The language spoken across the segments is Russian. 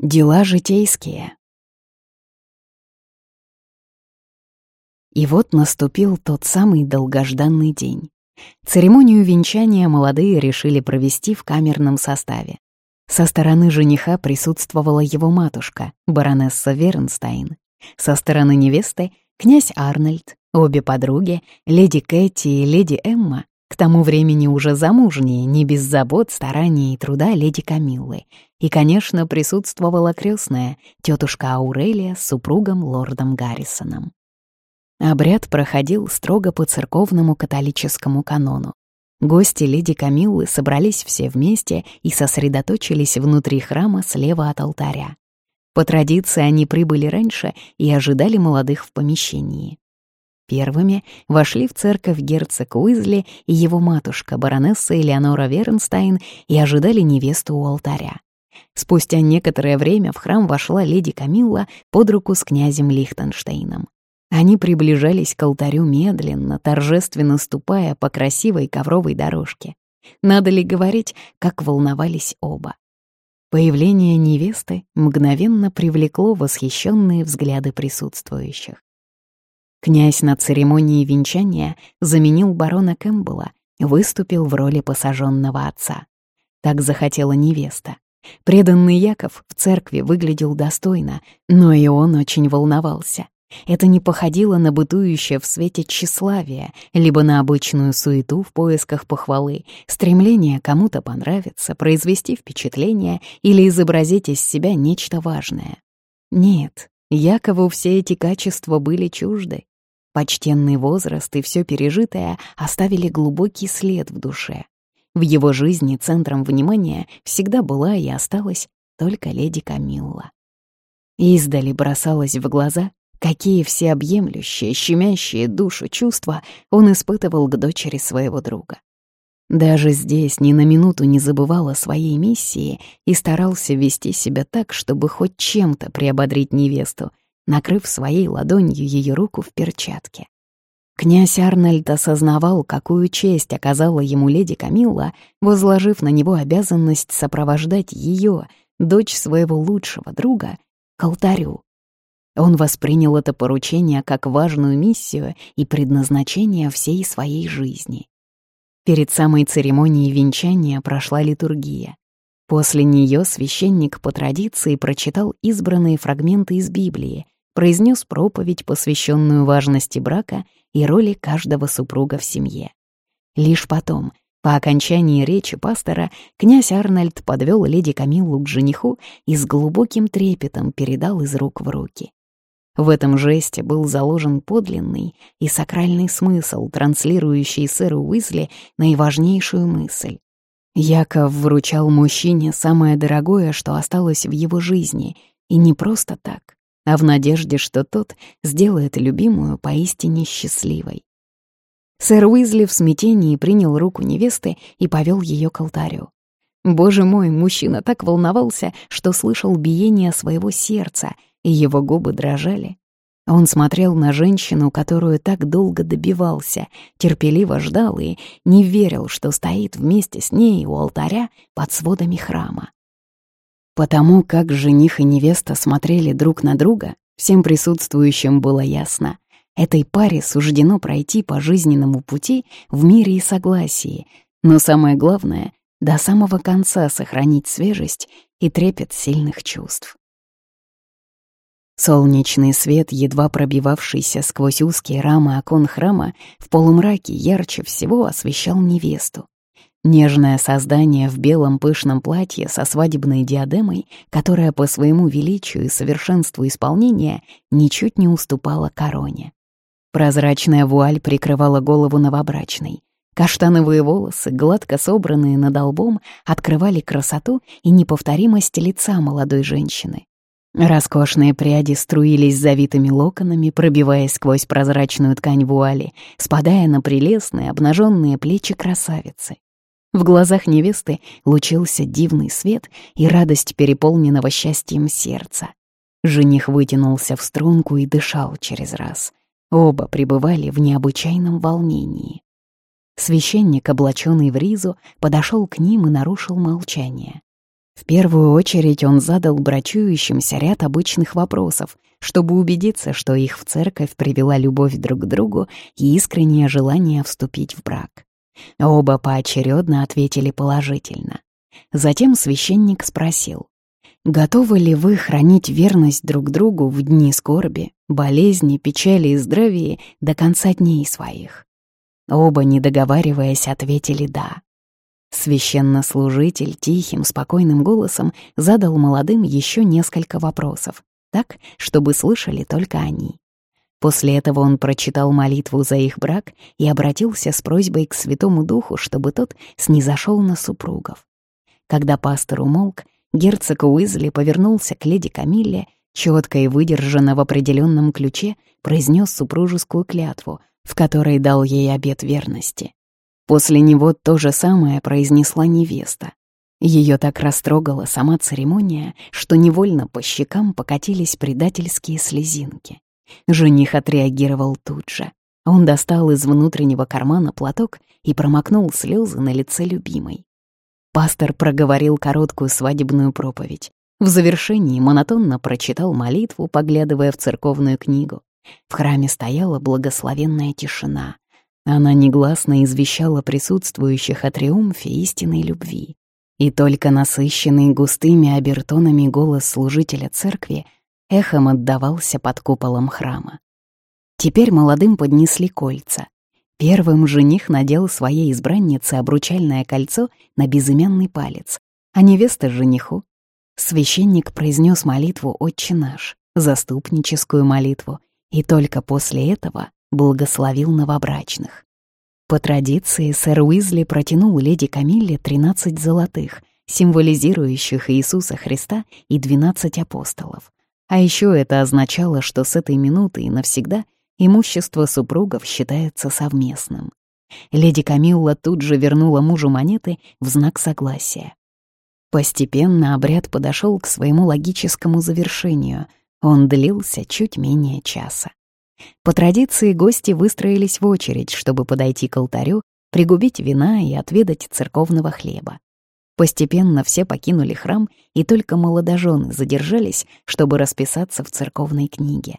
Дела житейские. И вот наступил тот самый долгожданный день. Церемонию венчания молодые решили провести в камерном составе. Со стороны жениха присутствовала его матушка, баронесса Вернстайн. Со стороны невесты — князь Арнольд, обе подруги, леди Кэти и леди Эмма, к тому времени уже замужние, не без забот, стараний и труда леди Камиллы. И, конечно, присутствовала крестная, тетушка Аурелия с супругом лордом Гаррисоном. Обряд проходил строго по церковному католическому канону. Гости леди Камиллы собрались все вместе и сосредоточились внутри храма слева от алтаря. По традиции они прибыли раньше и ожидали молодых в помещении. Первыми вошли в церковь герцог Уизли и его матушка, баронесса Элеонора Вернстайн, и ожидали невесту у алтаря. Спустя некоторое время в храм вошла леди Камилла под руку с князем Лихтенштейном. Они приближались к алтарю медленно, торжественно ступая по красивой ковровой дорожке. Надо ли говорить, как волновались оба. Появление невесты мгновенно привлекло восхищенные взгляды присутствующих. Князь на церемонии венчания заменил барона Кэмпбелла, выступил в роли посаженного отца. Так захотела невеста. Преданный Яков в церкви выглядел достойно, но и он очень волновался. Это не походило на бытующее в свете тщеславие, либо на обычную суету в поисках похвалы, стремление кому-то понравиться, произвести впечатление или изобразить из себя нечто важное. Нет, Якову все эти качества были чужды. Почтенный возраст и все пережитое оставили глубокий след в душе. В его жизни центром внимания всегда была и осталась только леди Камилла. Издали бросалось в глаза, какие всеобъемлющие, щемящие душу чувства он испытывал к дочери своего друга. Даже здесь ни на минуту не забывал о своей миссии и старался вести себя так, чтобы хоть чем-то приободрить невесту, накрыв своей ладонью ее руку в перчатке. Князь Арнольд осознавал, какую честь оказала ему леди Камилла, возложив на него обязанность сопровождать ее, дочь своего лучшего друга, к алтарю. Он воспринял это поручение как важную миссию и предназначение всей своей жизни. Перед самой церемонией венчания прошла литургия. После нее священник по традиции прочитал избранные фрагменты из Библии, произнес проповедь, посвященную важности брака и роли каждого супруга в семье. Лишь потом, по окончании речи пастора, князь Арнольд подвел леди Камиллу к жениху и с глубоким трепетом передал из рук в руки. В этом жесте был заложен подлинный и сакральный смысл, транслирующий сэру Уизли наиважнейшую мысль. Яков вручал мужчине самое дорогое, что осталось в его жизни, и не просто так а в надежде, что тот сделает любимую поистине счастливой. Сэр Уизли в смятении принял руку невесты и повел ее к алтарю. Боже мой, мужчина так волновался, что слышал биение своего сердца, и его губы дрожали. Он смотрел на женщину, которую так долго добивался, терпеливо ждал и не верил, что стоит вместе с ней у алтаря под сводами храма. Потому как жених и невеста смотрели друг на друга, всем присутствующим было ясно. Этой паре суждено пройти по жизненному пути в мире и согласии, но самое главное — до самого конца сохранить свежесть и трепет сильных чувств. Солнечный свет, едва пробивавшийся сквозь узкие рамы окон храма, в полумраке ярче всего освещал невесту. Нежное создание в белом пышном платье со свадебной диадемой, которая по своему величию и совершенству исполнения ничуть не уступала короне. Прозрачная вуаль прикрывала голову новобрачной. Каштановые волосы, гладко собранные над лбом, открывали красоту и неповторимость лица молодой женщины. Роскошные пряди струились завитыми локонами, пробиваясь сквозь прозрачную ткань вуали, спадая на прелестные обнаженные плечи красавицы. В глазах невесты лучился дивный свет и радость переполненного счастьем сердца. Жених вытянулся в струнку и дышал через раз. Оба пребывали в необычайном волнении. Священник, облаченный в ризу, подошел к ним и нарушил молчание. В первую очередь он задал брачующимся ряд обычных вопросов, чтобы убедиться, что их в церковь привела любовь друг к другу и искреннее желание вступить в брак. Оба поочередно ответили положительно. Затем священник спросил, «Готовы ли вы хранить верность друг другу в дни скорби, болезни, печали и здравия до конца дней своих?» Оба, не договариваясь, ответили «да». Священнослужитель тихим, спокойным голосом задал молодым еще несколько вопросов, так, чтобы слышали только они. После этого он прочитал молитву за их брак и обратился с просьбой к Святому Духу, чтобы тот снизошел на супругов. Когда пастор умолк, герцог Уизли повернулся к леди Камилле, четко и выдержанно в определенном ключе произнес супружескую клятву, в которой дал ей обет верности. После него то же самое произнесла невеста. Ее так растрогала сама церемония, что невольно по щекам покатились предательские слезинки. Жених отреагировал тут же. Он достал из внутреннего кармана платок и промокнул слезы на лице любимой. Пастор проговорил короткую свадебную проповедь. В завершении монотонно прочитал молитву, поглядывая в церковную книгу. В храме стояла благословенная тишина — она негласно извещала присутствующих о триумфе истинной любви. И только насыщенный густыми обертонами голос служителя церкви эхом отдавался под куполом храма. Теперь молодым поднесли кольца. Первым жених надел своей избраннице обручальное кольцо на безымянный палец, а невеста — жениху. Священник произнес молитву «Отче наш», заступническую молитву, и только после этого благословил новобрачных. По традиции сэр Уизли протянул леди Камилле 13 золотых, символизирующих Иисуса Христа и 12 апостолов. А еще это означало, что с этой минуты и навсегда имущество супругов считается совместным. Леди Камилла тут же вернула мужу монеты в знак согласия. Постепенно обряд подошел к своему логическому завершению. Он длился чуть менее часа. По традиции гости выстроились в очередь, чтобы подойти к алтарю, пригубить вина и отведать церковного хлеба. Постепенно все покинули храм, и только молодожены задержались, чтобы расписаться в церковной книге.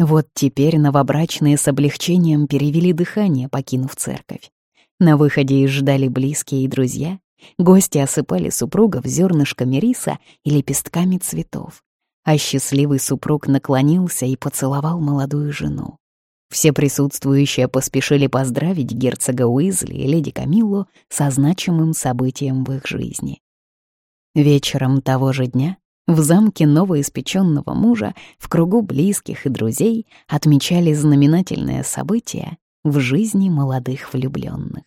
Вот теперь новобрачные с облегчением перевели дыхание, покинув церковь. На выходе их ждали близкие и друзья. Гости осыпали супругов зернышками риса и лепестками цветов а счастливый супруг наклонился и поцеловал молодую жену. Все присутствующие поспешили поздравить герцога Уизли и леди Камиллу со значимым событием в их жизни. Вечером того же дня в замке новоиспеченного мужа в кругу близких и друзей отмечали знаменательное событие в жизни молодых влюбленных.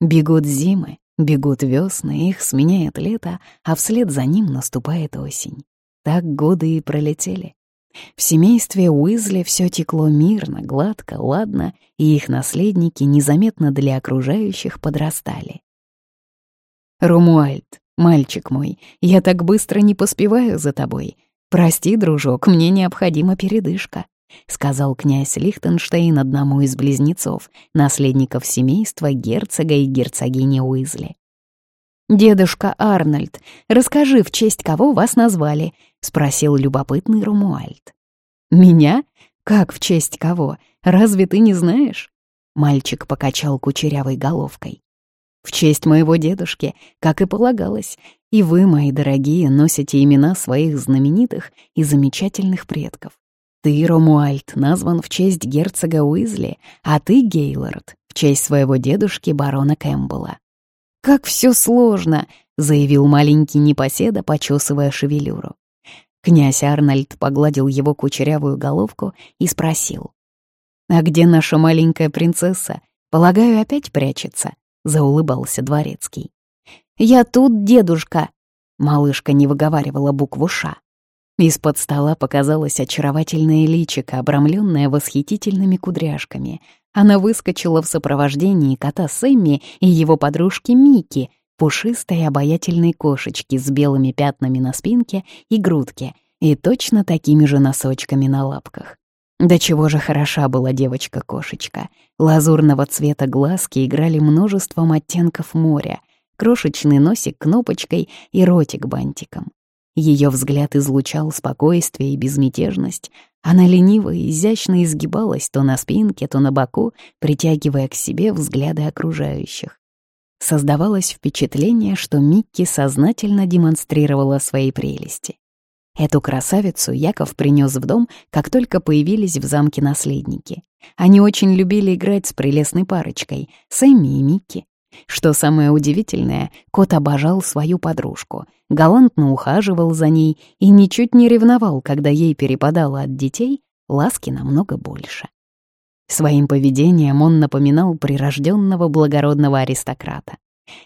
Бегут зимы, бегут весны, их сменяет лето, а вслед за ним наступает осень. Так годы и пролетели. В семействе Уизли все текло мирно, гладко, ладно, и их наследники незаметно для окружающих подрастали. «Румуальд, мальчик мой, я так быстро не поспеваю за тобой. Прости, дружок, мне необходима передышка», — сказал князь Лихтенштейн одному из близнецов, наследников семейства герцога и герцогини Уизли. «Дедушка Арнольд, расскажи, в честь кого вас назвали?» — спросил любопытный Румуальд. «Меня? Как в честь кого? Разве ты не знаешь?» Мальчик покачал кучерявой головкой. «В честь моего дедушки, как и полагалось, и вы, мои дорогие, носите имена своих знаменитых и замечательных предков. Ты, Ромуальд, назван в честь герцога Уизли, а ты, Гейлорд, в честь своего дедушки барона Кэмпбелла. «Как все сложно!» — заявил маленький непоседа, почесывая шевелюру. Князь Арнольд погладил его кучерявую головку и спросил. «А где наша маленькая принцесса? Полагаю, опять прячется?» — заулыбался дворецкий. «Я тут, дедушка!» Малышка не выговаривала букву «Ш». Из-под стола показалось очаровательное личико, обрамленное восхитительными кудряшками, она выскочила в сопровождении кота Сэмми и его подружки Мики, пушистой обаятельной кошечки с белыми пятнами на спинке и грудке и точно такими же носочками на лапках. До чего же хороша была девочка-кошечка. Лазурного цвета глазки играли множеством оттенков моря, крошечный носик кнопочкой и ротик бантиком. Ее взгляд излучал спокойствие и безмятежность. Она лениво и изящно изгибалась то на спинке, то на боку, притягивая к себе взгляды окружающих. Создавалось впечатление, что Микки сознательно демонстрировала свои прелести. Эту красавицу Яков принес в дом, как только появились в замке наследники. Они очень любили играть с прелестной парочкой, Сэмми и Микки. Что самое удивительное, кот обожал свою подружку, галантно ухаживал за ней и ничуть не ревновал, когда ей перепадало от детей, ласки намного больше. Своим поведением он напоминал прирожденного благородного аристократа.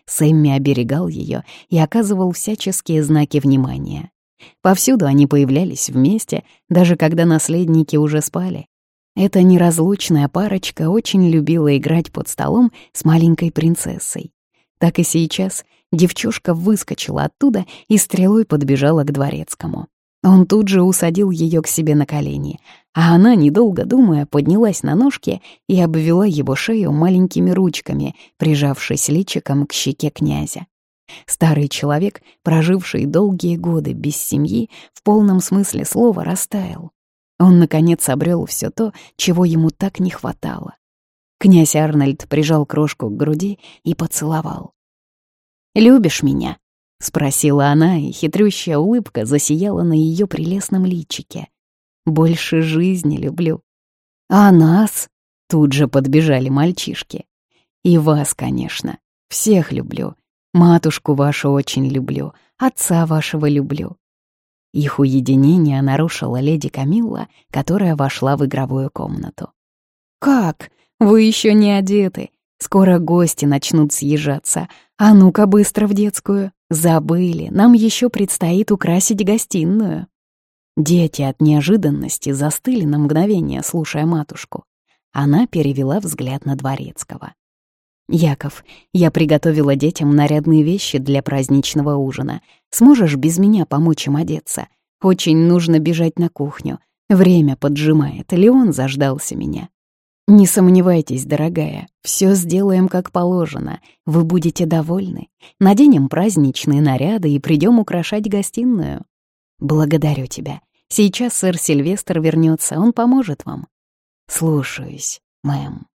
Сэмми оберегал ее и оказывал всяческие знаки внимания. Повсюду они появлялись вместе, даже когда наследники уже спали. Эта неразлучная парочка очень любила играть под столом с маленькой принцессой. Так и сейчас девчушка выскочила оттуда и стрелой подбежала к дворецкому. Он тут же усадил ее к себе на колени, а она, недолго думая, поднялась на ножки и обвела его шею маленькими ручками, прижавшись личиком к щеке князя. Старый человек, проживший долгие годы без семьи, в полном смысле слова растаял. Он, наконец, обрел все то, чего ему так не хватало. Князь Арнольд прижал крошку к груди и поцеловал. «Любишь меня?» — спросила она, и хитрющая улыбка засияла на ее прелестном личике. «Больше жизни люблю». «А нас?» — тут же подбежали мальчишки. «И вас, конечно. Всех люблю. Матушку вашу очень люблю, отца вашего люблю. Их уединение нарушила леди Камилла, которая вошла в игровую комнату. «Как? Вы еще не одеты. Скоро гости начнут съезжаться. А ну-ка быстро в детскую. Забыли, нам еще предстоит украсить гостиную». Дети от неожиданности застыли на мгновение, слушая матушку. Она перевела взгляд на Дворецкого. «Яков, я приготовила детям нарядные вещи для праздничного ужина. Сможешь без меня помочь им одеться? Очень нужно бежать на кухню. Время поджимает, Леон заждался меня». «Не сомневайтесь, дорогая, все сделаем как положено. Вы будете довольны. Наденем праздничные наряды и придем украшать гостиную». «Благодарю тебя. Сейчас сэр Сильвестр вернется, он поможет вам». «Слушаюсь, мэм».